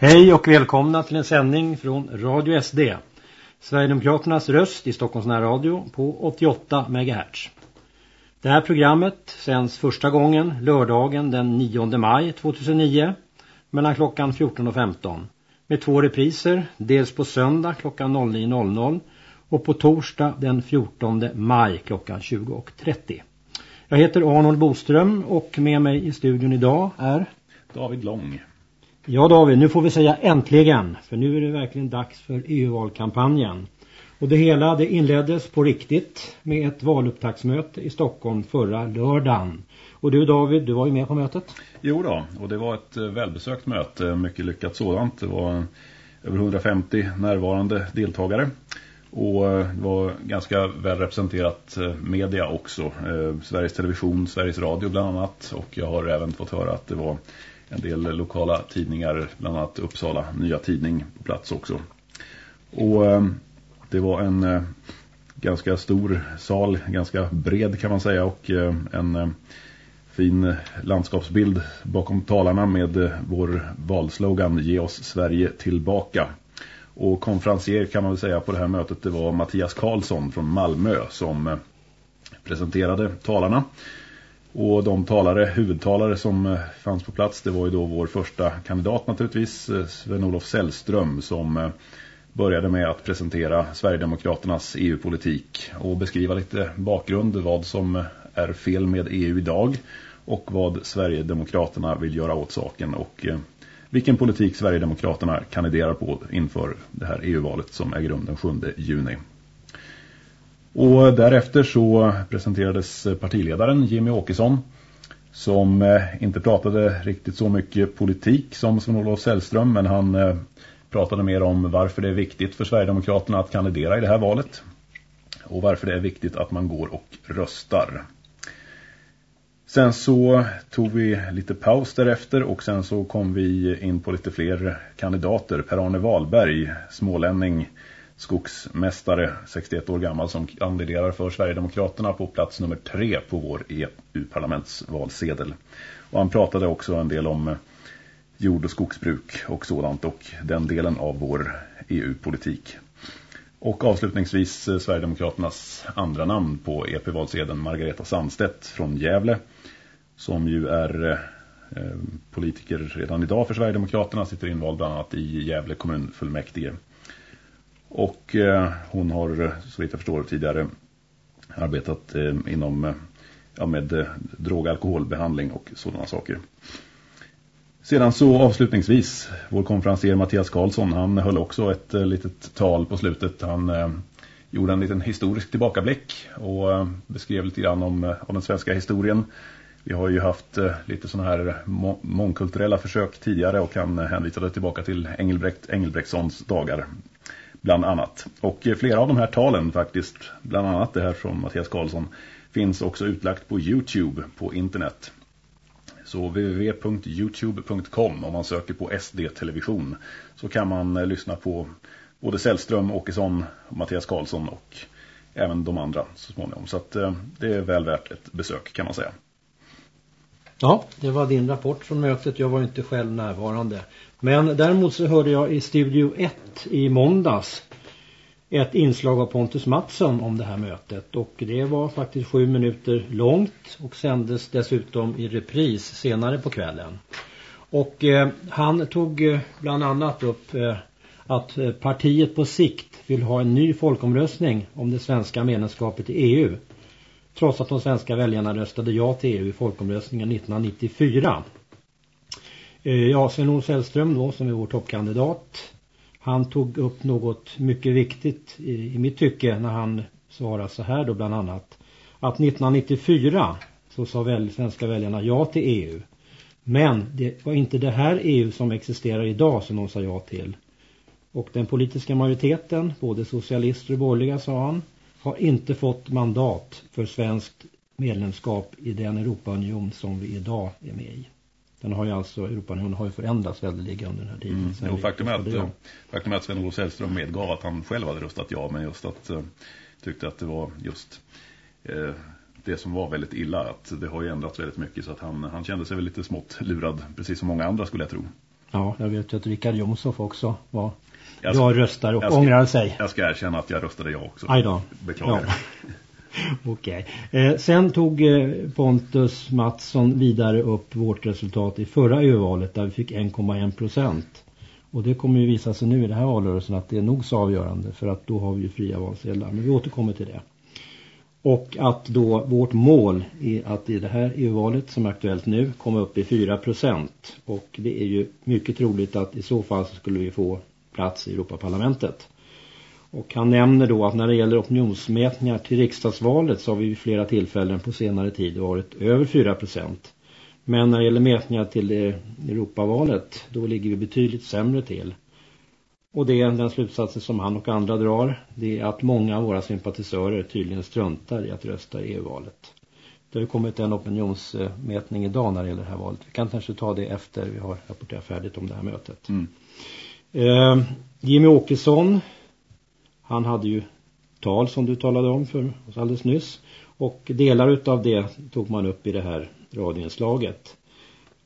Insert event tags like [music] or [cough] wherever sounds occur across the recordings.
Hej och välkomna till en sändning från Radio SD. Sverigedemokraternas röst i Stockholms närradio på 88 MHz. Det här programmet sänds första gången lördagen den 9 maj 2009 mellan klockan 14 och 15 med två repriser, dels på söndag klockan 09.00 och på torsdag den 14 maj klockan 20.30. Jag heter Arnold Boström och med mig i studion idag är David Lång. Ja David, nu får vi säga äntligen, för nu är det verkligen dags för EU-valkampanjen. Och det hela det inleddes på riktigt med ett valupptaktsmöte i Stockholm förra lördagen. Och du David, du var ju med på mötet? Jo då, och det var ett eh, välbesökt möte, mycket lyckat sådant. Det var över 150 närvarande deltagare. Och eh, det var ganska väl representerat eh, media också. Sveriges Television, Sveriges Radio bland annat. Och jag har även fått höra att det var en del lokala tidningar, bland annat Uppsala Nya Tidning på plats också. Och eh, det var en eh, ganska stor sal, ganska bred kan man säga och eh, en fin landskapsbild bakom talarna med vår valslogan Ge oss Sverige tillbaka. Och konferencier kan man väl säga på det här mötet det var Mattias Karlsson från Malmö som presenterade talarna. Och de talare, huvudtalare som eh, fanns på plats det var ju då vår första kandidat naturligtvis, eh, Sven-Olof Sällström som eh, började med att presentera Sverigedemokraternas EU-politik och beskriva lite bakgrund, vad som är fel med EU idag och vad Sverigedemokraterna vill göra åt saken och vilken politik Sverigedemokraterna kandiderar på inför det här EU-valet som äger rum den 7 juni. Och därefter så presenterades partiledaren Jimmy Åkesson som eh, inte pratade riktigt så mycket politik som Sven-Olof Sällström men han eh, pratade mer om varför det är viktigt för Sverigedemokraterna att kandidera i det här valet och varför det är viktigt att man går och röstar. Sen så tog vi lite paus därefter och sen så kom vi in på lite fler kandidater. Per-Arne Wahlberg, smålänning, skogsmästare, 61 år gammal, som kandiderar för Sverigedemokraterna på plats nummer tre på vår EU-parlamentsvalsedel. Och han pratade också en del om eh, jord- och skogsbruk och sådant och den delen av vår EU-politik. Och avslutningsvis eh, Sverigedemokraternas andra namn på EP-valsedeln Margareta Sandstedt från Gävle som ju är eh, politiker redan idag för Sverigedemokraterna sitter invald bland annat i Gävle kommunfullmäktige. Och eh, hon har, eh, så vitt jag förstår, tidigare arbetat eh, inom ja, med eh, drog- och alkoholbehandling och sådana saker. Sedan så avslutningsvis, vår konferenser Mattias Karlsson, han höll också ett eh, litet tal på slutet. Han eh, gjorde en liten historisk tillbakablick och eh, beskrev lite grann om, om den svenska historien. Vi har ju haft eh, lite sådana här må mångkulturella försök tidigare och han hänvisade tillbaka till Engelbrekt Engelbrektssons dagar bland annat. Och eh, flera av de här talen faktiskt, bland annat det här från Mattias Karlsson, finns också utlagt på Youtube på internet. Så www.youtube.com om man söker på SD-television så kan man eh, lyssna på både Sällström, Åkesson, Mattias Karlsson och även de andra så småningom. Så att, eh, det är väl värt ett besök kan man säga. Ja, det var din rapport från mötet. Jag var inte själv närvarande. Men däremot så hörde jag i Studio 1 i måndags ett inslag av Pontus Mattsson om det här mötet. Och det var faktiskt sju minuter långt och sändes dessutom i repris senare på kvällen. Och eh, han tog eh, bland annat upp eh, att eh, partiet på sikt vill ha en ny folkomröstning om det svenska medlemskapet i EU. Trots att de svenska väljarna röstade ja till EU i folkomröstningen 1994. Eh, ja, Sven-Olof Sällström då som är vår toppkandidat. Han tog upp något mycket viktigt i, i mitt tycke när han svarade så här då bland annat. Att 1994 så sa väl svenska väljarna ja till EU. Men det var inte det här EU som existerar idag som de sa ja till. Och den politiska majoriteten, både socialister och borgerliga sa han, har inte fått mandat för svenskt medlemskap i den Europaunion som vi idag är med i. Den har ju alltså, Europaunionen har ju förändrats väldigt under den här tiden. Mm. Jo, faktum, är att, faktum är att Sven-Olof Sällström medgav att han själv hade röstat ja, men just att uh, tyckte att det var just uh, det som var väldigt illa, att det har ju ändrats väldigt mycket så att han, han kände sig väl lite smått lurad, precis som många andra skulle jag tro. Ja, jag vet ju att Rickard Jomshoff också var Jag ska- röstare och jag ska- ångrar sig. Jag ska erkänna att jag röstade ja också. Aj då. Beklagar. Ja. [laughs] [laughs] Okej. Eh, sen tog eh, Pontus Mattsson vidare upp vårt resultat i förra EU-valet där vi fick 1,1 procent. Och det kommer ju visa sig nu i den här valrörelsen att det är nog så avgörande för att då har vi ju fria valsedlar. Men vi återkommer till det. Och att då vårt mål är att i det här EU-valet som är aktuellt nu komma upp i 4 procent. Och det är ju mycket troligt att i så fall så skulle vi få plats i Europaparlamentet. Och han nämner då att när det gäller opinionsmätningar till riksdagsvalet så har vi vid flera tillfällen på senare tid varit över 4 procent. Men när det gäller mätningar till eh, Europavalet då ligger vi betydligt sämre till. Och det är den slutsatsen som han och andra drar. Det är att många av våra sympatisörer tydligen struntar i att rösta i EU-valet. Det har ju kommit en opinionsmätning idag när det gäller det här valet. Vi kan kanske ta det efter vi har rapporterat färdigt om det här mötet. Mm. Eh, Jimmy Åkesson han hade ju tal som du talade om för oss alldeles nyss. Och delar utav det tog man upp i det här radioinslaget.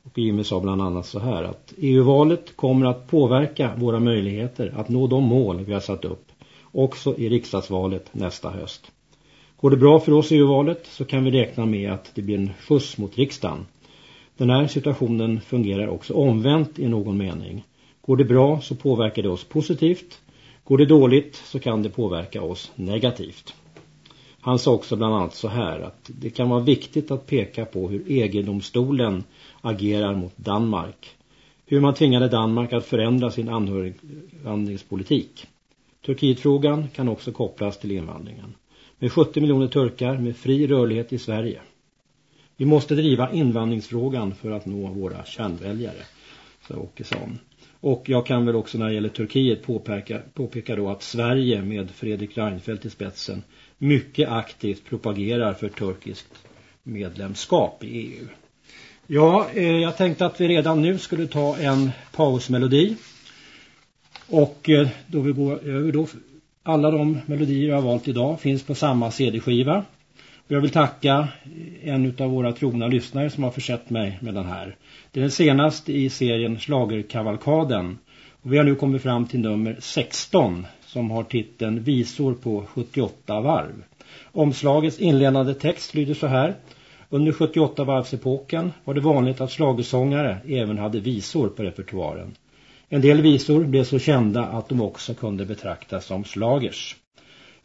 Och Jimmy sa bland annat så här att EU-valet kommer att påverka våra möjligheter att nå de mål vi har satt upp. Också i riksdagsvalet nästa höst. Går det bra för oss i EU-valet så kan vi räkna med att det blir en skjuts mot riksdagen. Den här situationen fungerar också omvänt i någon mening. Går det bra så påverkar det oss positivt. Går det dåligt så kan det påverka oss negativt. Han sa också bland annat så här att det kan vara viktigt att peka på hur EG-domstolen agerar mot Danmark. Hur man tvingade Danmark att förändra sin anhöriginvandringspolitik. Turkietfrågan kan också kopplas till invandringen. Med 70 miljoner turkar med fri rörlighet i Sverige. Vi måste driva invandringsfrågan för att nå våra kärnväljare, sa Åkesson. Och jag kan väl också när det gäller Turkiet påpeka, påpeka då att Sverige med Fredrik Reinfeldt i spetsen mycket aktivt propagerar för turkiskt medlemskap i EU. Ja, eh, jag tänkte att vi redan nu skulle ta en pausmelodi. Och eh, då vi går över då, alla de melodier jag har valt idag finns på samma CD-skiva. Och jag vill tacka en av våra trogna lyssnare som har försett mig med den här. Det är den senaste i serien Slagerkavalkaden. Och vi har nu kommit fram till nummer 16 som har titeln Visor på 78 varv. Omslagets inledande text lyder så här. Under 78 varvsepoken var det vanligt att slagersångare även hade visor på repertoaren. En del visor blev så kända att de också kunde betraktas som slagers.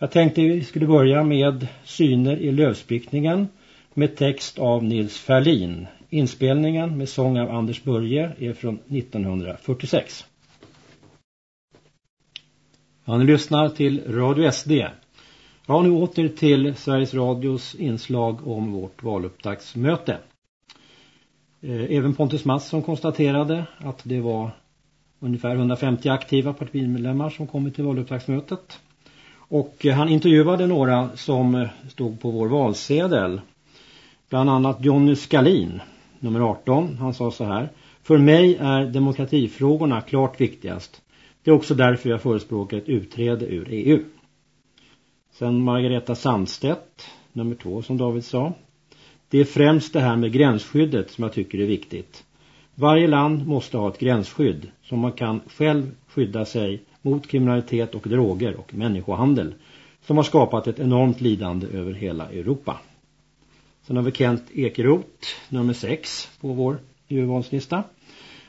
Jag tänkte vi skulle börja med Syner i lövsprickningen med text av Nils Ferlin. Inspelningen med sång av Anders Börje är från 1946. Ja, ni lyssnar till Radio SD. Ja, nu åter till Sveriges Radios inslag om vårt valupptaktsmöte. Eh, även Pontus Mattsson konstaterade att det var ungefär 150 aktiva partimedlemmar som kommit till valupptaktsmötet. Och eh, han intervjuade några som eh, stod på vår valsedel. Bland annat Jonny Skalin, nummer 18. Han sa så här. För mig är demokratifrågorna klart viktigast. Det är också därför jag förespråkar ett utträde ur EU. Sen Margareta Sandstedt, nummer två som David sa. Det är främst det här med gränsskyddet som jag tycker är viktigt. Varje land måste ha ett gränsskydd så man kan själv skydda sig mot kriminalitet och droger och människohandel som har skapat ett enormt lidande över hela Europa. Sen har vi Kent Ekeroth, nummer sex på vår EU-valslista.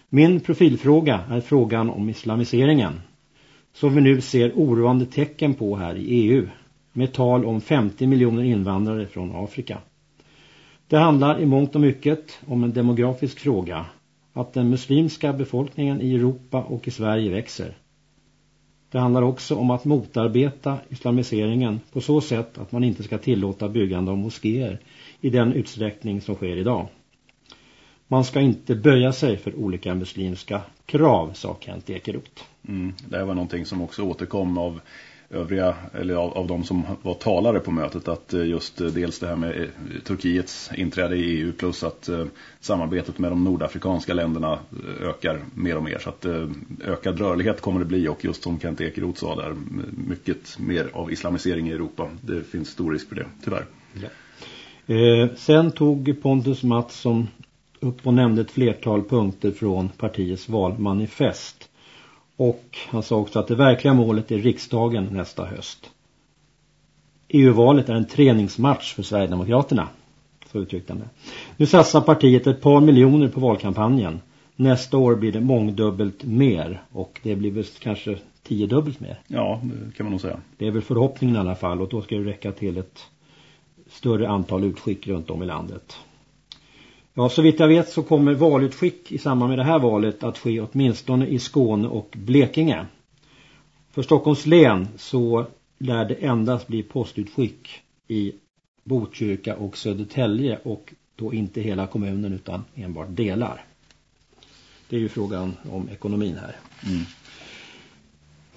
Min profilfråga är frågan om islamiseringen. Som vi nu ser oroande tecken på här i EU med tal om 50 miljoner invandrare från Afrika. Det handlar i mångt och mycket om en demografisk fråga. Att den muslimska befolkningen i Europa och i Sverige växer. Det handlar också om att motarbeta islamiseringen på så sätt att man inte ska tillåta byggande av moskéer i den utsträckning som sker idag. Man ska inte böja sig för olika muslimska krav, sa Kent Ekeroth. Mm, det här var någonting som också återkom av övriga, eller av, av de som var talare på mötet att eh, just eh, dels det här med eh, Turkiets inträde i EU plus att samarbetet med de nordafrikanska länderna ökar mer och mer så att ökad rörlighet kommer det bli och just som Kent Ekeroth sa där mycket mer av islamisering i Europa. Det finns stor risk för det, tyvärr. Ja. Eh, sen tog Pontus Mattsson upp och nämnde ett flertal punkter från partiets valmanifest. Och han sa också att det verkliga målet är riksdagen nästa höst. EU-valet är en träningsmatch för Sverigedemokraterna. Så uttryckte han det. Nu satsar partiet ett par miljoner på valkampanjen. Nästa år blir det mångdubbelt mer och det blir väl kanske tiodubbelt mer. Ja, det kan man nog säga. Det är väl förhoppningen i alla fall och då ska det räcka till ett större antal utskick runt om i landet. Ja, så vitt jag vet så kommer valutskick i samband med det här valet att ske åtminstone i Skåne och Blekinge. För Stockholms län så lär det endast bli postutskick i Botkyrka och Södertälje och då inte hela kommunen utan enbart delar. Det är ju frågan om ekonomin här. Mm.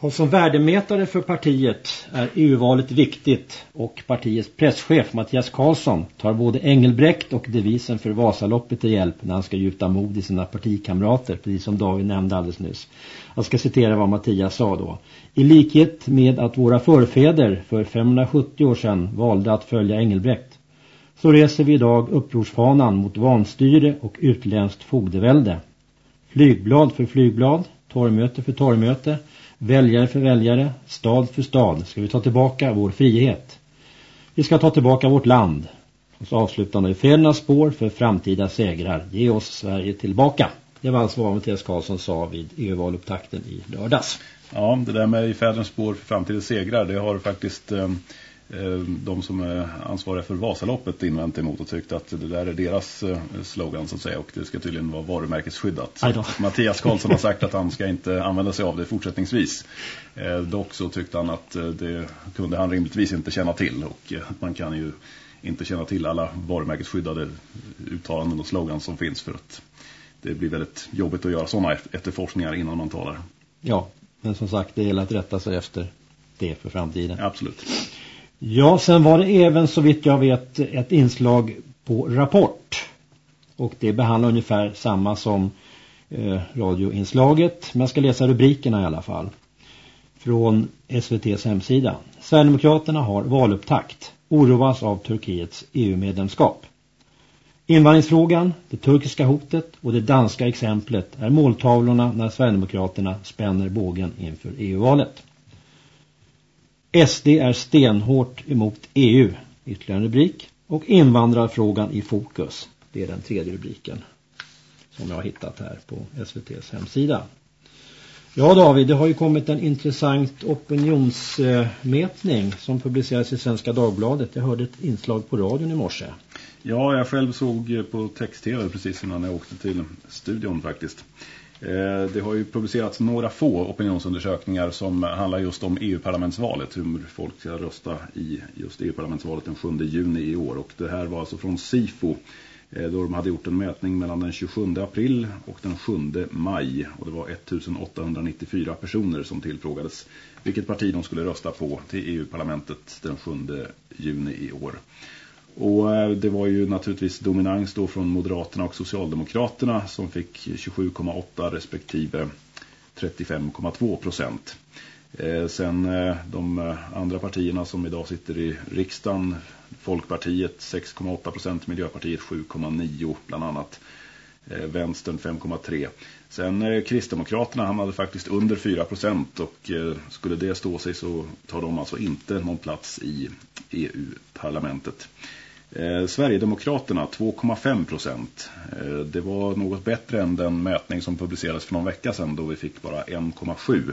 Och som värdemätare för partiet är EU-valet viktigt och partiets presschef Mattias Karlsson tar både Engelbrekt och devisen för Vasaloppet till hjälp när han ska gjuta mod i sina partikamrater, precis som David nämnde alldeles nyss. Jag ska citera vad Mattias sa då. I likhet med att våra förfäder för 570 år sedan valde att följa Engelbrekt så reser vi idag upprorsfanan mot vanstyre och utländskt fogdevälde. Flygblad för flygblad, torgmöte för torgmöte, väljare för väljare, stad för stad ska vi ta tillbaka vår frihet. Vi ska ta tillbaka vårt land. Och så avslutande i fädernas spår för framtida segrar. Ge oss Sverige tillbaka. Det var alltså vad Mattias Karlsson sa vid EU-valupptakten i lördags. Ja, det där med i fädernas spår för framtida segrar, det har faktiskt Eh, de som är ansvariga för Vasaloppet invänt emot och tyckt att det där är deras eh, slogan så att säga och det ska tydligen vara varumärkesskyddat. Mattias Karlsson har sagt att han ska [laughs] inte använda sig av det fortsättningsvis. Eh, dock så tyckte han att det kunde han rimligtvis inte känna till och man kan ju inte känna till alla varumärkesskyddade uttalanden och slogans som finns för att det blir väldigt jobbigt att göra sådana efterforskningar innan man talar. Ja, men som sagt det gäller att rätta sig efter det för framtiden. Absolut. Ja, sen var det även så vitt jag vet ett inslag på Rapport. Och det behandlar ungefär samma som eh, radioinslaget. Men jag ska läsa rubrikerna i alla fall. Från SVTs hemsida. Sverigedemokraterna har valupptakt. Oroas av Turkiets EU-medlemskap. Invandringsfrågan, det turkiska hotet och det danska exemplet är måltavlorna när Sverigedemokraterna spänner bågen inför EU-valet. SD är stenhårt emot EU, ytterligare en rubrik. Och invandrarfrågan i fokus, det är den tredje rubriken som jag har hittat här på SVTs hemsida. Ja David, det har ju kommit en intressant opinionsmätning som publiceras i Svenska Dagbladet. Jag hörde ett inslag på radion i morse. Ja, jag själv såg på text-tv precis innan jag åkte till studion faktiskt. Eh, det har ju publicerats några få opinionsundersökningar som handlar just om EU-parlamentsvalet, hur folk ska rösta i just EU-parlamentsvalet den 7 juni i år. Och det här var alltså från SIFO eh, då de hade gjort en mätning mellan den 27 april och den 7 maj. Och det var 1894 personer som tillfrågades vilket parti de skulle rösta på till EU-parlamentet den 7 juni i år. Och eh, det var ju naturligtvis dominans då från Moderaterna och Socialdemokraterna som fick 27,8 respektive 35,2 procent. Eh, sen eh, de andra partierna som idag sitter i riksdagen, Folkpartiet 6,8 procent, Miljöpartiet 7,9 bland annat. Vänstern 5,3. Sen Kristdemokraterna hamnade faktiskt under 4 procent och skulle det stå sig så tar de alltså inte någon plats i EU-parlamentet. Eh, Sverigedemokraterna 2,5 procent. Eh, det var något bättre än den mätning som publicerades för någon vecka sedan då vi fick bara 1,7.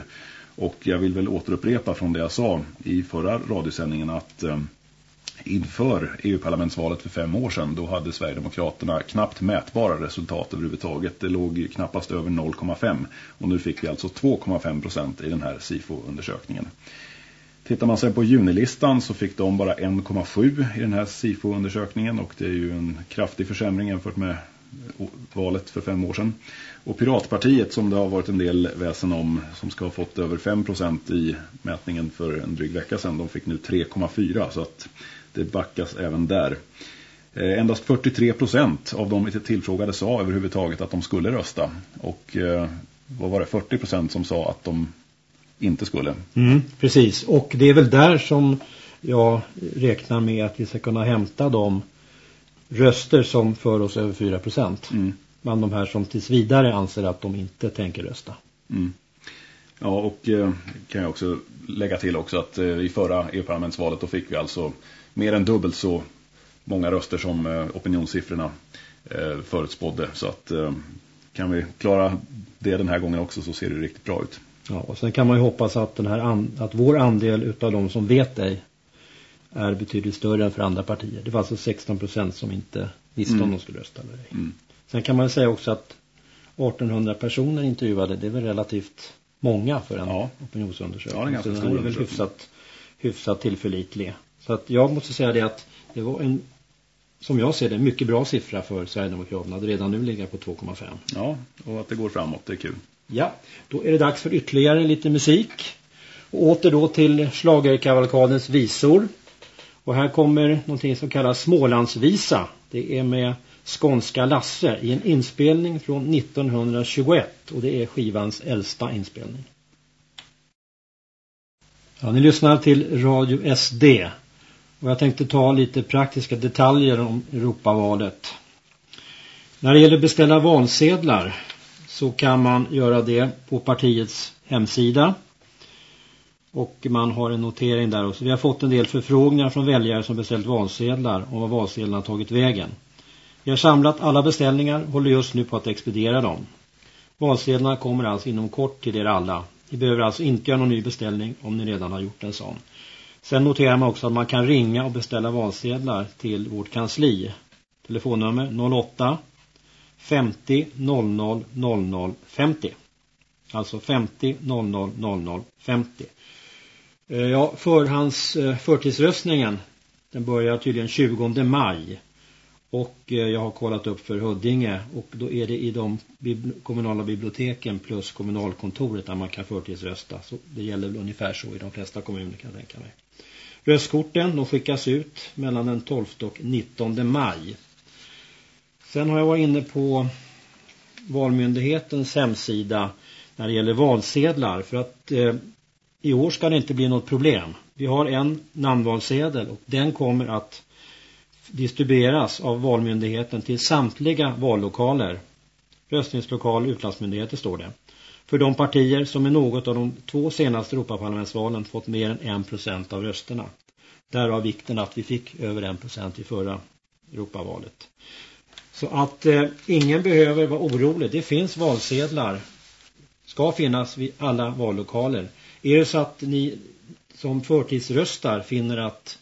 Och jag vill väl återupprepa från det jag sa i förra radiosändningen att eh, inför EU-parlamentsvalet för fem år sedan då hade Sverigedemokraterna knappt mätbara resultat överhuvudtaget. Det låg knappast över 0,5 och nu fick vi alltså 2,5 procent i den här SIFO-undersökningen. Tittar man sen på junilistan så fick de bara 1,7 i den här SIFO-undersökningen och det är ju en kraftig försämring jämfört med valet för fem år sedan. Och Piratpartiet som det har varit en del väsen om som ska ha fått över 5% i mätningen för en dryg vecka sedan. De fick nu 3,4 så att det backas även där. Eh, endast 43% av de tillfrågade sa överhuvudtaget att de skulle rösta. Och eh, vad var det? 40% som sa att de inte skulle. Mm, precis, och det är väl där som jag räknar med att vi ska kunna hämta de röster som för oss över 4 procent. Mm. Bland de här som tills vidare anser att de inte tänker rösta. Mm. Ja, och eh, kan jag också lägga till också att eh, i förra EU-parlamentsvalet då fick vi alltså mer än dubbelt så många röster som eh, opinionssiffrorna eh, förutspådde. Så att eh, kan vi klara det den här gången också så ser det riktigt bra ut. Ja, och sen kan man ju hoppas att, den här att vår andel utav de som vet ej är betydligt större än för andra partier. Det var alltså 16 procent som inte visste mm. om de skulle rösta eller ej. Mm. Sen kan man säga också att 1800 personer intervjuade, det är väl relativt många för en ja. opinionsundersökning. Ja, det är ganska så den är väl hyfsat, hyfsat tillförlitlig. Så att jag måste säga det att det var en, som jag ser det, mycket bra siffra för Sverigedemokraterna. Att redan nu ligger på 2,5. Ja, och att det går framåt, det är kul. Ja, då är det dags för ytterligare lite musik. Och åter då till slagerkavalkadens visor. Och här kommer någonting som kallas Smålandsvisa. Det är med Skånska Lasse i en inspelning från 1921 och det är skivans äldsta inspelning. Ja, ni lyssnar till Radio SD och jag tänkte ta lite praktiska detaljer om Europavalet. När det gäller beställa valsedlar så kan man göra det på partiets hemsida. Och man har en notering där också. Vi har fått en del förfrågningar från väljare som beställt valsedlar om vad valsedlarna har tagit vägen. Vi har samlat alla beställningar och håller just nu på att expediera dem. Valsedlarna kommer alltså inom kort till er alla. Ni behöver alltså inte göra någon ny beställning om ni redan har gjort en sån. Sen noterar man också att man kan ringa och beställa valsedlar till vårt kansli. Telefonnummer 08 50 00 00 50. Alltså 50 00 00 50. Ja, förhands eh, förtidsröstningen den börjar tydligen 20 maj. Och eh, jag har kollat upp för Huddinge och då är det i de kommunala biblioteken plus kommunalkontoret där man kan förtidsrösta. Så det gäller väl ungefär så i de flesta kommuner kan jag tänka mig. Röstkorten de skickas ut mellan den 12 och 19 maj. Sen har jag varit inne på Valmyndighetens hemsida när det gäller valsedlar för att eh, i år ska det inte bli något problem. Vi har en namnvalsedel och den kommer att distribueras av Valmyndigheten till samtliga vallokaler. Röstningslokal utlandsmyndigheter står det. För de partier som i något av de två senaste Europaparlamentsvalen fått mer än en procent av rösterna. Därav vikten att vi fick över en procent i förra Europavalet. Så att eh, ingen behöver vara orolig. Det finns valsedlar. Ska finnas vid alla vallokaler. Är det så att ni som förtidsröstar finner att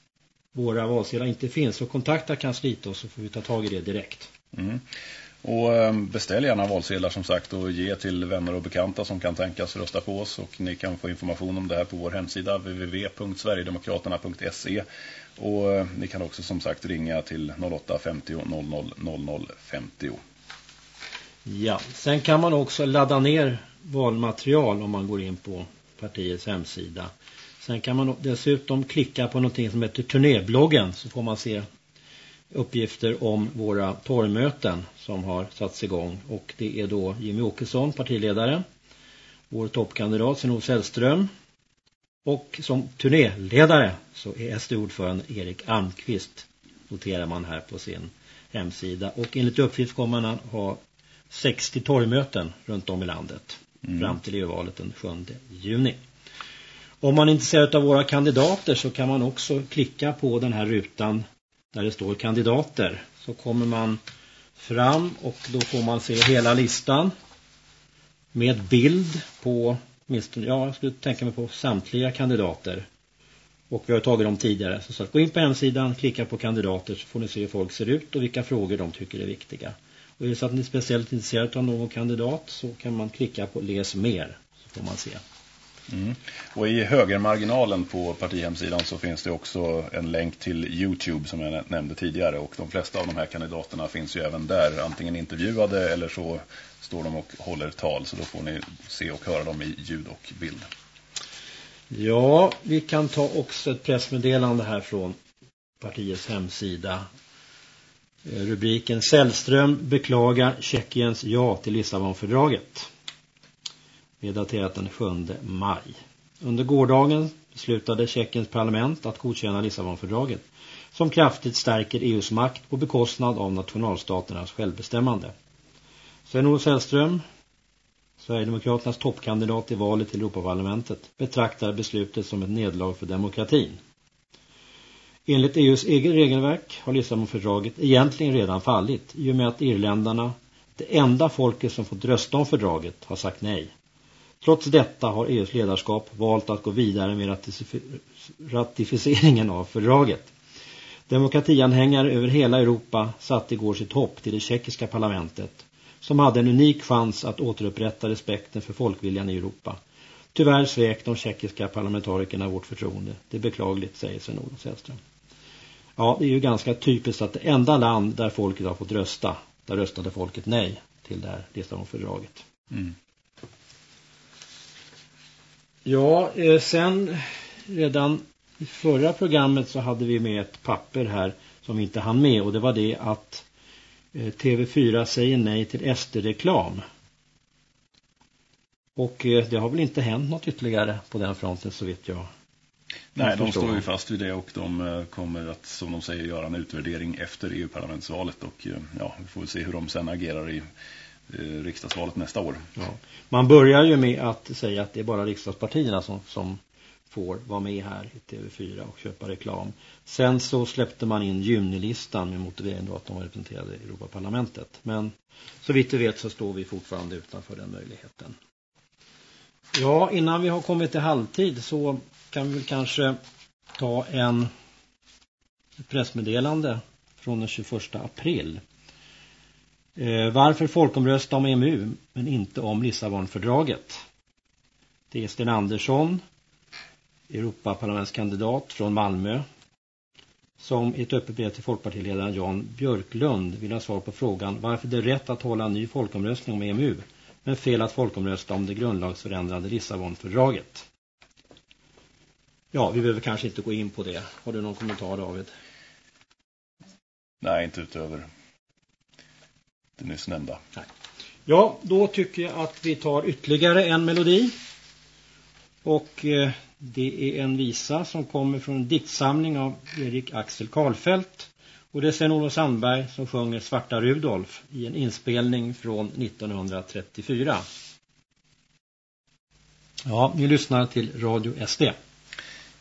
våra valsedlar inte finns så kontakta kansliet oss så får vi ta tag i det direkt. Mm. Och ehm, beställ gärna valsedlar som sagt och ge till vänner och bekanta som kan tänkas rösta på oss och ni kan få information om det här på vår hemsida www.sverigedemokraterna.se och ehm, ni kan också som sagt ringa till 08 50 00 00 50. Ja, sen kan man också ladda ner valmaterial om man går in på partiets hemsida. Sen kan man dessutom klicka på någonting som heter turnébloggen så får man se uppgifter om våra torgmöten som har satts igång. Och det är då Jimmy Åkesson, partiledare, vår toppkandidat Sven Sällström och som turnéledare så är SD-ordförande Erik Almqvist noterar man här på sin hemsida. Och enligt uppgift kommer man att ha 60 torgmöten runt om i landet mm. fram till EU-valet den 7 juni. Om man är intresserad av våra kandidater så kan man också klicka på den här rutan där det står kandidater. Så kommer man fram och då får man se hela listan med bild på, ja jag skulle tänka mig på samtliga kandidater. Och vi har tagit dem tidigare. Så, så gå in på hemsidan, klicka på kandidater så får ni se hur folk ser ut och vilka frågor de tycker är viktiga. Och är det så att ni är speciellt intresserade av någon kandidat så kan man klicka på läs mer så får man se. Mm. Och i högermarginalen på partihemsidan så finns det också en länk till Youtube som jag nämnde tidigare och de flesta av de här kandidaterna finns ju även där antingen intervjuade eller så står de och håller tal så då får ni se och höra dem i ljud och bild. Ja, vi kan ta också ett pressmeddelande här från partiets hemsida. Eh, rubriken Sällström beklagar Tjeckiens ja till Lissabonfördraget är daterat den 7 maj. Under gårdagen beslutade Tjeckiens parlament att godkänna Lissabonfördraget som kraftigt stärker EUs makt på bekostnad av nationalstaternas självbestämmande. Sven-Olof Sällström, Sverigedemokraternas toppkandidat i valet till Europaparlamentet, betraktar beslutet som ett nederlag för demokratin. Enligt EUs egen regelverk har Lissabonfördraget egentligen redan fallit i och med att irländarna, det enda folket som fått rösta om fördraget, har sagt nej. Trots detta har EUs ledarskap valt att gå vidare med ratificeringen av fördraget. Demokratianhängare över hela Europa satte igår sitt hopp till det tjeckiska parlamentet som hade en unik chans att återupprätta respekten för folkviljan i Europa. Tyvärr svek de tjeckiska parlamentarikerna vårt förtroende. Det är beklagligt, säger Sven-Olof Sällström. Ja, det är ju ganska typiskt att det enda land där folket har fått rösta, där röstade folket nej till det här Lissabonfördraget. Mm. Ja, eh, sen redan i förra programmet så hade vi med ett papper här som vi inte hann med och det var det att eh, TV4 säger nej till SD-reklam. Och eh, det har väl inte hänt något ytterligare på den fronten så vet jag. Nej, de står ju fast vid det och de kommer att, som de säger, göra en utvärdering efter EU-parlamentsvalet och ja, vi får se hur de sen agerar i Eh, riksdagsvalet nästa år. Ja. Man börjar ju med att säga att det är bara riksdagspartierna som, som får vara med här i TV4 och köpa reklam. Sen så släppte man in junilistan med motivering då att de representerade Europaparlamentet. Men så vitt vi vet så står vi fortfarande utanför den möjligheten. Ja, innan vi har kommit till halvtid så kan vi väl kanske ta en pressmeddelande från den 21 april. Eh, varför folkomrösta om EMU men inte om Lissabonfördraget? Det är Sten Andersson, Europaparlamentskandidat från Malmö som i ett öppet brev till folkpartiledaren Jan Björklund vill ha svar på frågan varför det är rätt att hålla en ny folkomröstning om EMU men fel att folkomrösta om det grundlagsförändrande Lissabonfördraget. Ja, vi behöver kanske inte gå in på det. Har du någon kommentar David? Nej, inte utöver det nyss nämnda. Nej. Ja, då tycker jag att vi tar ytterligare en melodi. Och eh, det är en visa som kommer från en diktsamling av Erik Axel Karlfeldt. Och det är Sven-Olof Sandberg som sjunger Svarta Rudolf i en inspelning från 1934. Ja, ni lyssnar till Radio SD.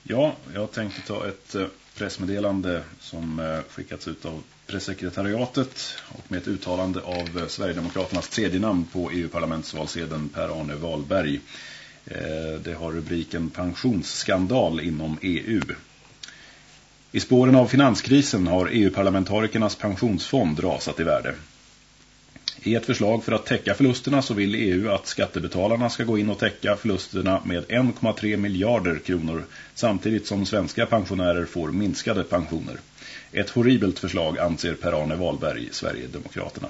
Ja, jag tänkte ta ett eh, pressmeddelande som eh, skickats ut av pressekretariatet och med ett uttalande av eh, Sverigedemokraternas tredje namn på EU-parlamentsvalsedeln Per-Arne Wahlberg. Eh, det har rubriken Pensionsskandal inom EU. I spåren av finanskrisen har EU-parlamentarikernas pensionsfond rasat i värde. I ett förslag för att täcka förlusterna så vill EU att skattebetalarna ska gå in och täcka förlusterna med 1,3 miljarder kronor samtidigt som svenska pensionärer får minskade pensioner. Ett horribelt förslag anser Per-Arne Wahlberg, Sverigedemokraterna.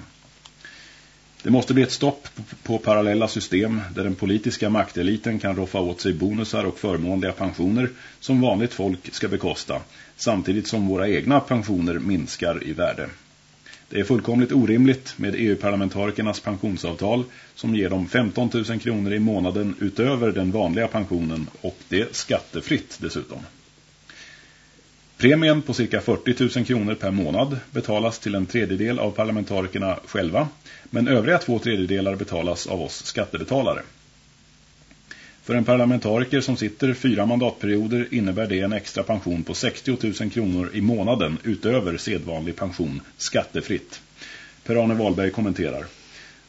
Det måste bli ett stopp på parallella system där den politiska makteliten kan roffa åt sig bonusar och förmånliga pensioner som vanligt folk ska bekosta, samtidigt som våra egna pensioner minskar i värde. Det är fullkomligt orimligt med EU-parlamentarikernas pensionsavtal som ger dem 15 000 kronor i månaden utöver den vanliga pensionen och det skattefritt dessutom. Premien på cirka 40 000 kronor per månad betalas till en tredjedel av parlamentarikerna själva, men övriga två tredjedelar betalas av oss skattebetalare. För en parlamentariker som sitter fyra mandatperioder innebär det en extra pension på 60 000 kronor i månaden utöver sedvanlig pension skattefritt. Per-Arne Wahlberg kommenterar.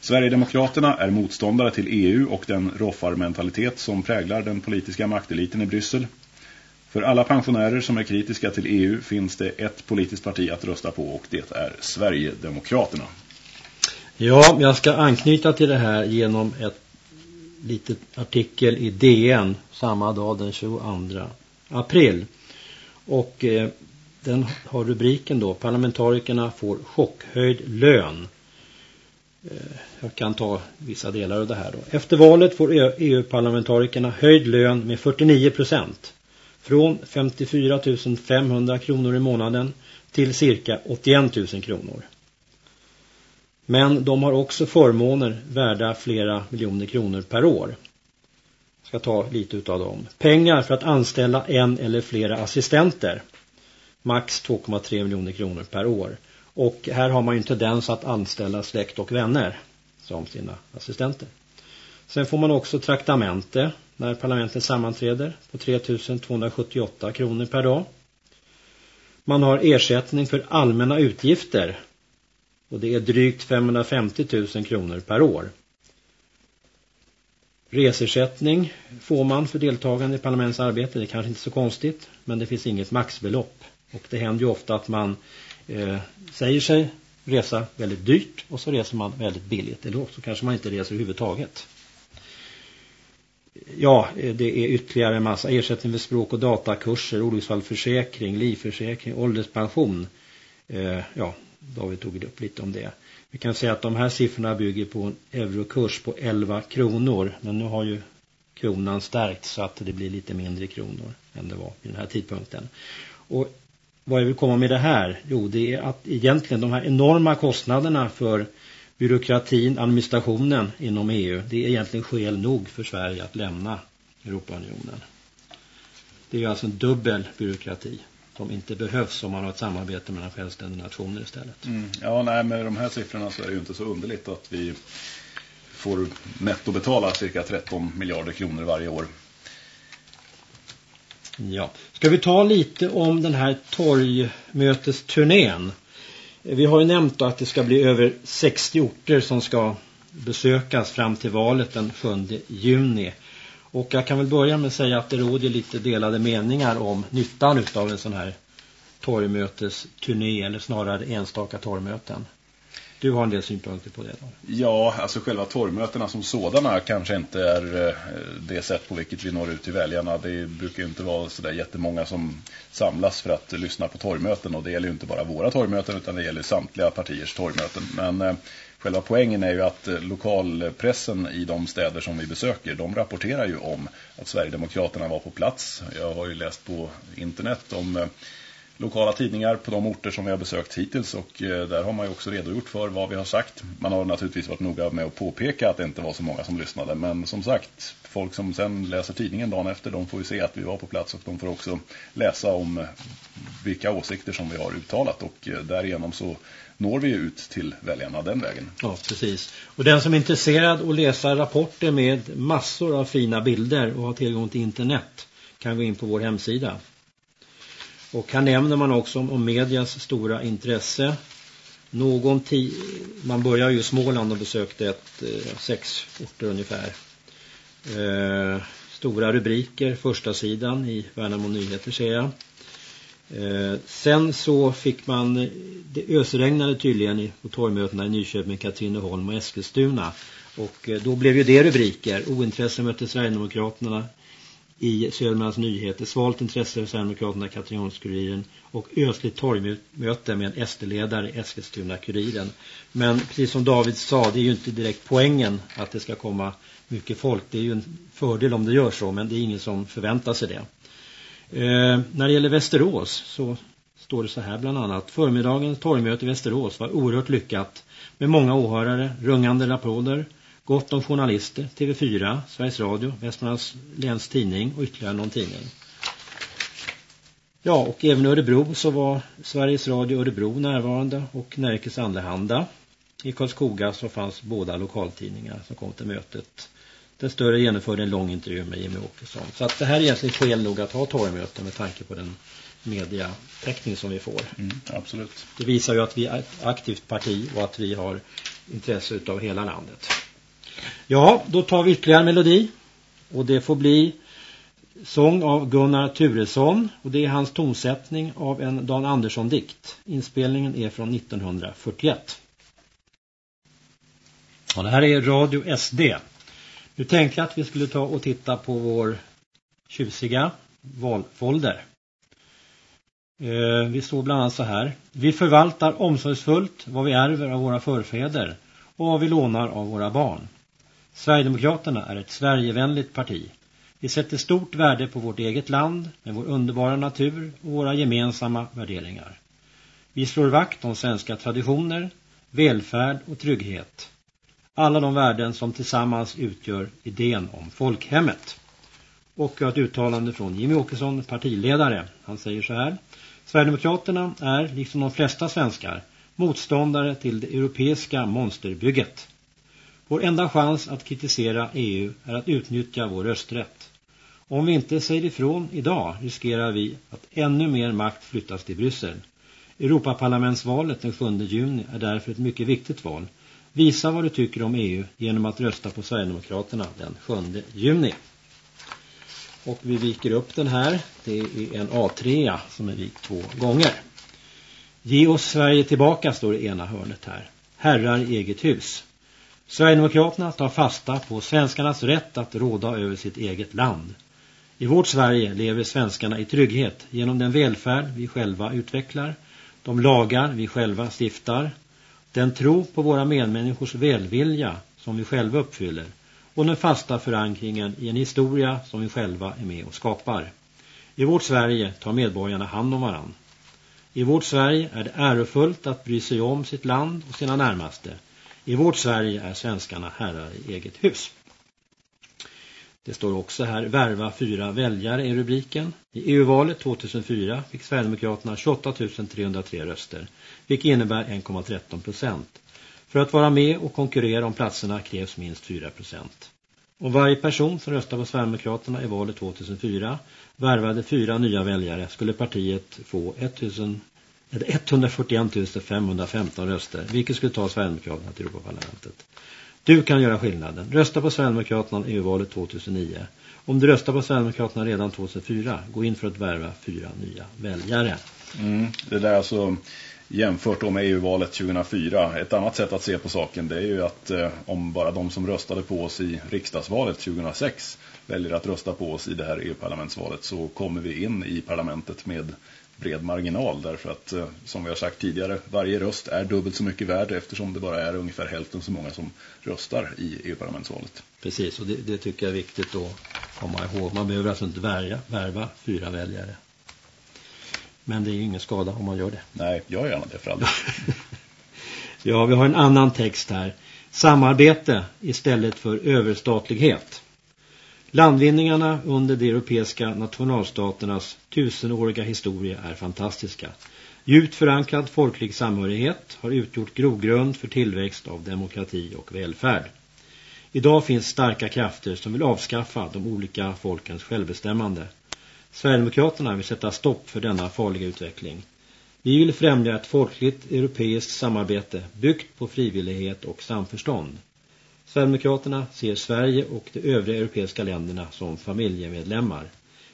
Sverigedemokraterna är motståndare till EU och den roffarmentalitet som präglar den politiska makteliten i Bryssel. För alla pensionärer som är kritiska till EU finns det ett politiskt parti att rösta på och det är Sverigedemokraterna. Ja, jag ska anknyta till det här genom ett litet artikel i DN samma dag den 22 april. Och eh, den har rubriken då Parlamentarikerna får chockhöjd lön. Eh, jag kan ta vissa delar av det här då. Efter valet får EU-parlamentarikerna e höjd lön med 49 procent från 54 500 kronor i månaden till cirka 81 000 kronor. Men de har också förmåner värda flera miljoner kronor per år. Jag ska ta lite av dem. Pengar för att anställa en eller flera assistenter. max 2,3 miljoner kronor per år. Och här har man ju en tendens att anställa släkt och vänner som sina assistenter. Sen får man också traktamente när parlamentet sammanträder på 3278 kronor per dag. Man har ersättning för allmänna utgifter och det är drygt 550 000 kronor per år. Resersättning får man för deltagande i parlamentsarbete. Det är kanske inte så konstigt men det finns inget maxbelopp. Och det händer ju ofta att man eh, säger sig resa väldigt dyrt och så reser man väldigt billigt. Eller så kanske man inte reser överhuvudtaget. Ja, det är ytterligare en massa ersättning för språk- och datakurser, olycksfallförsäkring, livförsäkring, ålderspension. Eh, ja, David tog upp lite om det. Vi kan säga att de här siffrorna bygger på en eurokurs på 11 kronor. Men nu har ju kronan stärkt så att det blir lite mindre kronor än det var vid den här tidpunkten. Och vad jag vill komma med det här? Jo, det är att egentligen de här enorma kostnaderna för byråkratin, administrationen inom EU, det är egentligen skäl nog för Sverige att lämna Europaunionen. Det är alltså en dubbel byråkrati som inte behövs om man har ett samarbete mellan självständiga nationer istället. Mm. Ja, nej, med de här siffrorna så är det ju inte så underligt att vi får netto betala cirka 13 miljarder kronor varje år. Ja, ska vi ta lite om den här torgmötesturnén? Vi har ju nämnt att det ska bli över 60 orter som ska besökas fram till valet den 7 juni. Och jag kan väl börja med att säga att det råder lite delade meningar om nyttan av en sån här torgmötesturné eller snarare enstaka torgmöten. Du har en del synpunkter på det då? Ja, alltså själva torgmötena som sådana kanske inte är eh, det sätt på vilket vi når ut till väljarna. Det brukar ju inte vara så där jättemånga som samlas för att lyssna på torgmöten och det gäller ju inte bara våra torgmöten utan det gäller samtliga partiers torgmöten. Men eh, själva poängen är ju att eh, lokalpressen i de städer som vi besöker, de rapporterar ju om att Sverigedemokraterna var på plats. Jag har ju läst på internet om lokala tidningar på de orter som vi har besökt hittills och eh, där har man ju också redogjort för vad vi har sagt. Man har naturligtvis varit noga med att påpeka att det inte var så många som lyssnade men som sagt, folk som sen läser tidningen dagen efter de får ju se att vi var på plats och de får också läsa om eh, vilka åsikter som vi har uttalat och eh, därigenom så når vi ut till väljarna den vägen. Ja, precis. Och den som är intresserad att läsa rapporter med massor av fina bilder och har tillgång till internet kan gå in på vår hemsida och här nämner man också om, medias stora intresse. Någon man börjar ju i Småland och besökte ett, eh, sex orter ungefär. Eh, stora rubriker, första sidan i Värnamo Nyheter ser jag. Eh, sen så fick man, det ösregnade tydligen i, på torgmötena i Nyköping, Katrineholm och Eskilstuna. Och eh, då blev ju det rubriker. Ointresse mötte Sverigedemokraterna i Södermanlands Nyheter, svalt intresse för Sverigedemokraterna Katrineholmskuriren och ösligt torgmöte med en SD-ledare i Eskilstuna-kuriren. Men precis som David sa, det är ju inte direkt poängen att det ska komma mycket folk. Det är ju en fördel om det gör så, men det är ingen som förväntar sig det. Eh, när det gäller Västerås så står det så här bland annat. Förmiddagens torgmöte i Västerås var oerhört lyckat med många åhörare, rungande rapporter, Gott om journalister, TV4, Sveriges Radio, Västmanlands läns tidning och ytterligare någon tidning. Ja, och även i Örebro så var Sveriges Radio Örebro närvarande och Närkes Andehanda. I Karlskoga så fanns båda lokaltidningar som kom till mötet. Den större genomförde en lång intervju med Jimmy Åkesson. Så att det här är egentligen skäl nog att ha torgmöten med tanke på den mediatäckning som vi får. Mm, absolut. Det visar ju att vi är ett aktivt parti och att vi har intresse av hela landet. Ja, då tar vi ytterligare melodi. Och det får bli sång av Gunnar Turesson. Och det är hans tonsättning av en Dan Andersson-dikt. Inspelningen är från 1941. Och det här är Radio SD. Nu tänkte jag att vi skulle ta och titta på vår tjusiga valfolder. Eh, vi står bland annat så här. Vi förvaltar omsorgsfullt vad vi ärver av våra förfäder och vad vi lånar av våra barn. Sverigedemokraterna är ett Sverigevänligt parti. Vi sätter stort värde på vårt eget land med vår underbara natur och våra gemensamma värderingar. Vi slår vakt om svenska traditioner, välfärd och trygghet. Alla de värden som tillsammans utgör idén om folkhemmet. Och ett uttalande från Jimmy Åkesson, partiledare. Han säger så här. Sverigedemokraterna är, liksom de flesta svenskar, motståndare till det europeiska monsterbygget. Vår enda chans att kritisera EU är att utnyttja vår rösträtt. Om vi inte säger ifrån idag riskerar vi att ännu mer makt flyttas till Bryssel. Europaparlamentsvalet den 7 juni är därför ett mycket viktigt val. Visa vad du tycker om EU genom att rösta på Sverigedemokraterna den 7 juni. Och vi viker upp den här. Det är en A3 som är vikt två gånger. Ge oss Sverige tillbaka står det ena hörnet här. Herrar i eget hus. Sverigedemokraterna tar fasta på svenskarnas rätt att råda över sitt eget land. I vårt Sverige lever svenskarna i trygghet genom den välfärd vi själva utvecklar, de lagar vi själva stiftar, den tro på våra medmänniskors välvilja som vi själva uppfyller och den fasta förankringen i en historia som vi själva är med och skapar. I vårt Sverige tar medborgarna hand om varann. I vårt Sverige är det ärofullt att bry sig om sitt land och sina närmaste. I vårt Sverige är svenskarna herrar i eget hus. Det står också här värva fyra väljare i rubriken. I EU-valet 2004 fick Sverigedemokraterna 28 303 röster, vilket innebär 1,13 procent. För att vara med och konkurrera om platserna krävs minst 4 procent. Om varje person som röstade på Sverigedemokraterna i valet 2004 värvade fyra nya väljare skulle partiet få 1 1000, 141 515 röster, vilket skulle ta Sverigedemokraterna till Europaparlamentet. Du kan göra skillnaden. Rösta på Sverigedemokraterna i EU-valet 2009. Om du röstar på Sverigedemokraterna redan 2004, gå in för att värva fyra nya väljare. Mm, det där är alltså jämfört med EU-valet 2004. Ett annat sätt att se på saken det är ju att eh, om bara de som röstade på oss i riksdagsvalet 2006 väljer att rösta på oss i det här EU-parlamentsvalet så kommer vi in i parlamentet med bred marginal därför att eh, som vi har sagt tidigare varje röst är dubbelt så mycket värd eftersom det bara är ungefär hälften så många som röstar i EU-parlamentsvalet. Precis och det, det, tycker jag är viktigt att komma ihåg. Man behöver alltså inte värja, värva fyra väljare. Men det är ju ingen skada om man gör det. Nej, jag gör gärna det för aldrig. [laughs] ja, vi har en annan text här. Samarbete istället för överstatlighet. Landvinningarna under de europeiska nationalstaternas tusenåriga historia är fantastiska. Djupt förankrad folklig samhörighet har utgjort grogrund för tillväxt av demokrati och välfärd. Idag finns starka krafter som vill avskaffa de olika folkens självbestämmande. Sverigedemokraterna vill sätta stopp för denna farliga utveckling. Vi vill främja ett folkligt europeiskt samarbete byggt på frivillighet och samförstånd. Sverigedemokraterna ser Sverige och de övriga europeiska länderna som familjemedlemmar.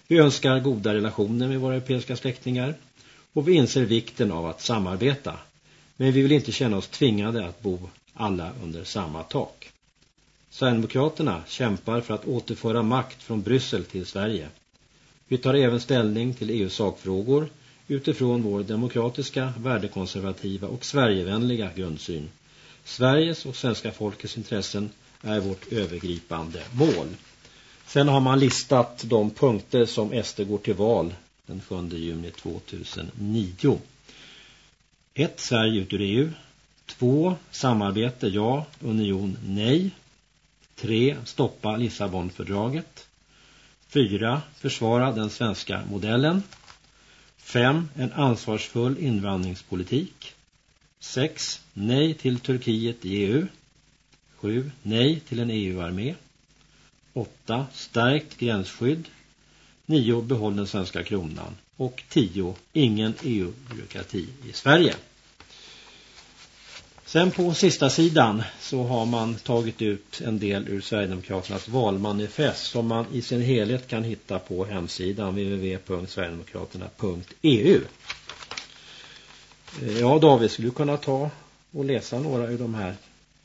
Vi önskar goda relationer med våra europeiska släktingar och vi inser vikten av att samarbeta. Men vi vill inte känna oss tvingade att bo alla under samma tak. Sverigedemokraterna kämpar för att återföra makt från Bryssel till Sverige. Vi tar även ställning till EUs sakfrågor utifrån vår demokratiska, värdekonservativa och Sverigevänliga grundsyn. Sveriges och svenska folkets intressen är vårt övergripande mål. Sen har man listat de punkter som SD går till val den 7 juni 2009. 1. Sverige ut ur EU. 2. Samarbete ja, union nej. 3. Stoppa Lissabonfördraget. 4. Försvara den svenska modellen. 5. En ansvarsfull invandringspolitik. 6. Nej till Turkiet i EU. 7. Nej till en EU-armé. 8. Stärkt gränsskydd. 9. Behåll den svenska kronan. Och 10. Ingen EU-byråkrati i Sverige. Sen på sista sidan så har man tagit ut en del ur Sverigedemokraternas valmanifest som man i sin helhet kan hitta på hemsidan www.sverigedemokraterna.eu. Eh, ja, David, skulle du kunna ta och läsa några ur de här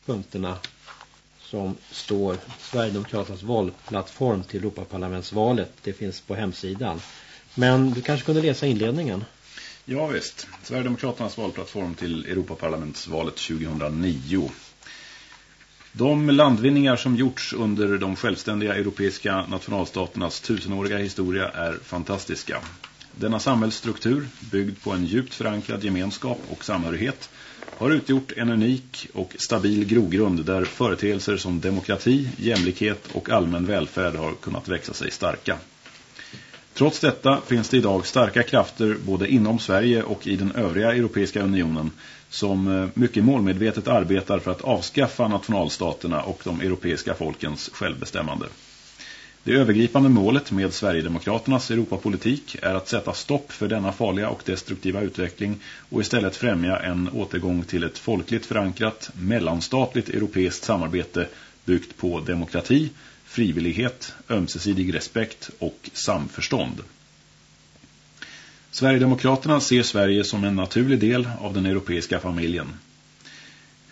punkterna som står Sverigedemokraternas valplattform till Europaparlamentsvalet. Det finns på hemsidan. Men du kanske kunde läsa inledningen? Ja visst. Sverigedemokraternas valplattform till Europaparlamentsvalet 2009. De landvinningar som gjorts under de självständiga europeiska nationalstaternas tusenåriga historia är fantastiska. Denna samhällsstruktur, byggd på en djupt förankrad gemenskap och samhörighet, har utgjort en unik och stabil grogrund där företeelser som demokrati, jämlikhet och allmän välfärd har kunnat växa sig starka. Trots detta finns det idag starka krafter både inom Sverige och i den övriga Europeiska unionen som eh, mycket målmedvetet arbetar för att avskaffa nationalstaterna och de europeiska folkens självbestämmande. Det övergripande målet med Sverigedemokraternas Europapolitik är att sätta stopp för denna farliga och destruktiva utveckling och istället främja en återgång till ett folkligt förankrat, mellanstatligt europeiskt samarbete byggt på demokrati, frivillighet, ömsesidig respekt och samförstånd. Sverigedemokraterna ser Sverige som en naturlig del av den europeiska familjen.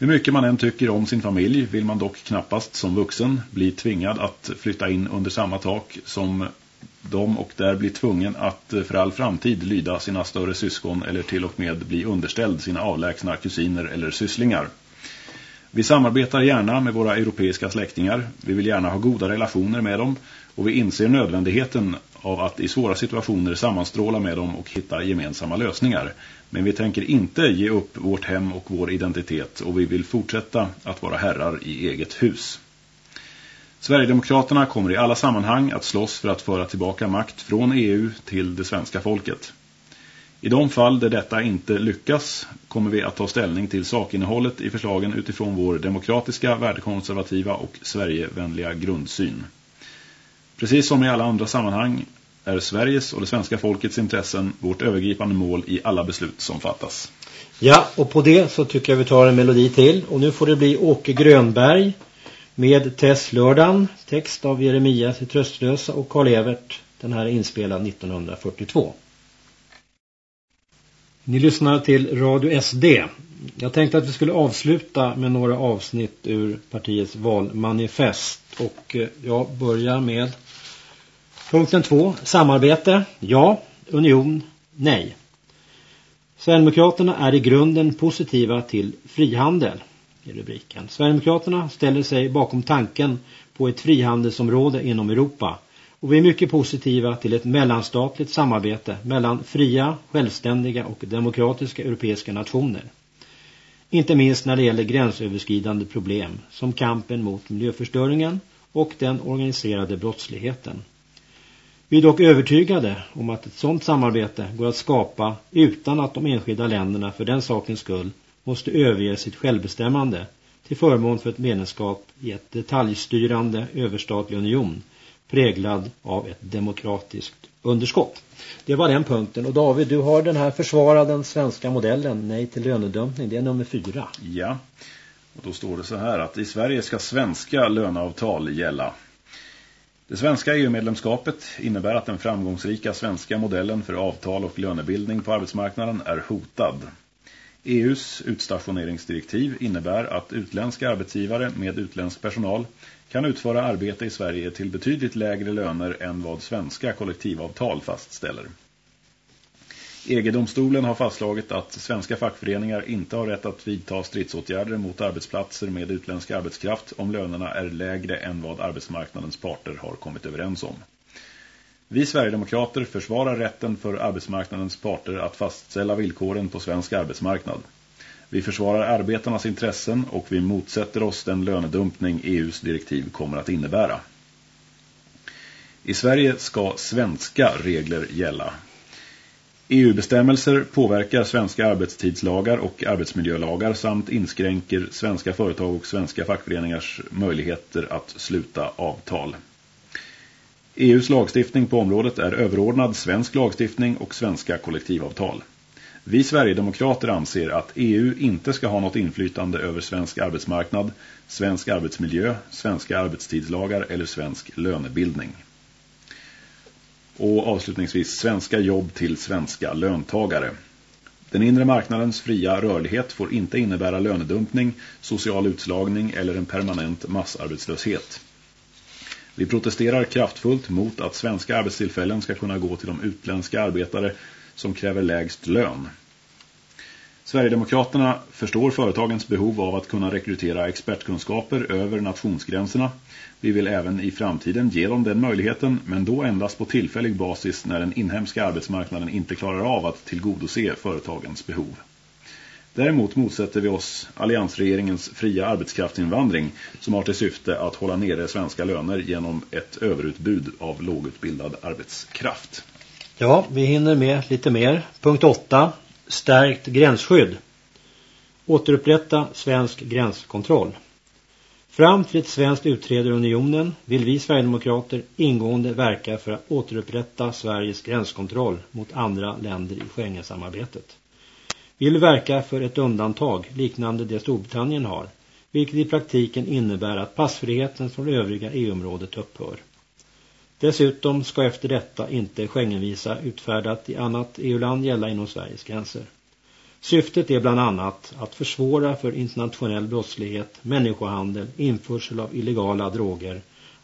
Hur mycket man än tycker om sin familj vill man dock knappast som vuxen bli tvingad att flytta in under samma tak som de och där bli tvungen att för all framtid lyda sina större syskon eller till och med bli underställd sina avlägsna kusiner eller sysslingar. Vi samarbetar gärna med våra europeiska släktingar, vi vill gärna ha goda relationer med dem och vi inser nödvändigheten av att i svåra situationer sammanstråla med dem och hitta gemensamma lösningar. Men vi tänker inte ge upp vårt hem och vår identitet och vi vill fortsätta att vara herrar i eget hus. Sverigedemokraterna kommer i alla sammanhang att slåss för att föra tillbaka makt från EU till det svenska folket. I de fall där detta inte lyckas kommer vi att ta ställning till sakinnehållet i förslagen utifrån vår demokratiska, värdekonservativa och Sverigevänliga grundsyn. Precis som i alla andra sammanhang är Sveriges och det svenska folkets intressen vårt övergripande mål i alla beslut som fattas. Ja, och på det så tycker jag vi tar en melodi till. Och nu får det bli Åke Grönberg med Tess Lördan, text av Jeremias i Tröstlösa och Karl Evert. Den här är inspelad 1942. Ni lyssnar till Radio SD. Jag tänkte att vi skulle avsluta med några avsnitt ur partiets valmanifest. Och eh, jag börjar med punkten 2. Samarbete. Ja. Union. Nej. Sverigedemokraterna är i grunden positiva till frihandel i rubriken. Sverigedemokraterna ställer sig bakom tanken på ett frihandelsområde inom Europa och vi är mycket positiva till ett mellanstatligt samarbete mellan fria, självständiga och demokratiska europeiska nationer. Inte minst när det gäller gränsöverskridande problem som kampen mot miljöförstöringen och den organiserade brottsligheten. Vi är dock övertygade om att ett sådant samarbete går att skapa utan att de enskilda länderna för den sakens skull måste överge sitt självbestämmande till förmån för ett medlemskap i ett detaljstyrande överstatlig union präglad av ett demokratiskt underskott. Det var den punkten. Och David, du har den här försvara den svenska modellen, nej till lönedumpning. Det är nummer fyra. Ja, och då står det så här att i Sverige ska svenska löneavtal gälla. Det svenska EU-medlemskapet innebär att den framgångsrika svenska modellen för avtal och lönebildning på arbetsmarknaden är hotad. EUs utstationeringsdirektiv innebär att utländska arbetsgivare med utländsk personal kan utföra arbete i Sverige till betydligt lägre löner än vad svenska kollektivavtal fastställer. EG-domstolen har fastslagit att svenska fackföreningar inte har rätt att vidta stridsåtgärder mot arbetsplatser med utländsk arbetskraft om lönerna är lägre än vad arbetsmarknadens parter har kommit överens om. Vi Sverigedemokrater försvarar rätten för arbetsmarknadens parter att fastställa villkoren på svensk arbetsmarknad. Vi försvarar arbetarnas intressen och vi motsätter oss den lönedumpning EUs direktiv kommer att innebära. I Sverige ska svenska regler gälla. EU-bestämmelser påverkar svenska arbetstidslagar och arbetsmiljölagar samt inskränker svenska företag och svenska fackföreningars möjligheter att sluta avtal. EUs lagstiftning på området är överordnad svensk lagstiftning och svenska kollektivavtal. Vi Sverigedemokrater anser att EU inte ska ha något inflytande över svensk arbetsmarknad, svensk arbetsmiljö, svenska arbetstidslagar eller svensk lönebildning. Och avslutningsvis svenska jobb till svenska löntagare. Den inre marknadens fria rörlighet får inte innebära lönedumpning, social utslagning eller en permanent massarbetslöshet. Vi protesterar kraftfullt mot att svenska arbetstillfällen ska kunna gå till de utländska arbetare som kräver lägst lön. Sverigedemokraterna förstår företagens behov av att kunna rekrytera expertkunskaper över nationsgränserna. Vi vill även i framtiden ge dem den möjligheten, men då endast på tillfällig basis när den inhemska arbetsmarknaden inte klarar av att tillgodose företagens behov. Däremot motsätter vi oss alliansregeringens fria arbetskraftsinvandring som har till syfte att hålla nere svenska löner genom ett överutbud av lågutbildad arbetskraft. Ja, vi hinner med lite mer. Punkt 8. Stärkt gränsskydd. Återupprätta svensk gränskontroll. Fram till ett svenskt utträde ur unionen vill vi Sverigedemokrater ingående verka för att återupprätta Sveriges gränskontroll mot andra länder i Schengensamarbetet. Vi vill verka för ett undantag liknande det Storbritannien har, vilket i praktiken innebär att passfriheten från övriga EU-området upphör. Dessutom ska efter detta inte Schengenvisa utfärdat i annat EU-land gälla inom Sveriges gränser. Syftet är bland annat att försvåra för internationell brottslighet, människohandel, införsel av illegala droger,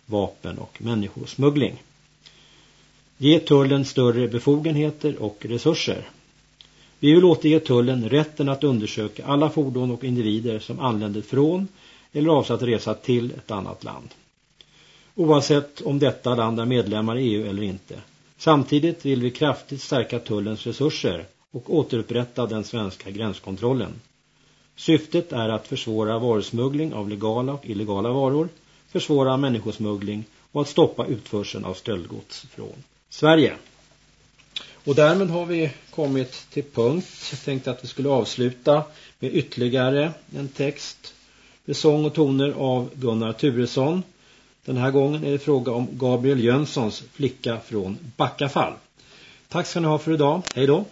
vapen och människosmuggling. Ge tullen större befogenheter och resurser. Vi vill återge tullen rätten att undersöka alla fordon och individer som anländer från eller avser att resa till ett annat land. Oavsett om detta land är medlemmar i EU eller inte. Samtidigt vill vi kraftigt stärka tullens resurser och återupprätta den svenska gränskontrollen. Syftet är att försvåra varusmuggling av legala och illegala varor, försvåra människosmuggling och att stoppa utförseln av stöldgods från Sverige. Och därmed har vi kommit till punkt. Jag tänkte att vi skulle avsluta med ytterligare en text med sång och toner av Gunnar Turesson. Den här gången är det fråga om Gabriel Jönssons flicka från Backafall. Tack ska ni ha för idag. Hej då!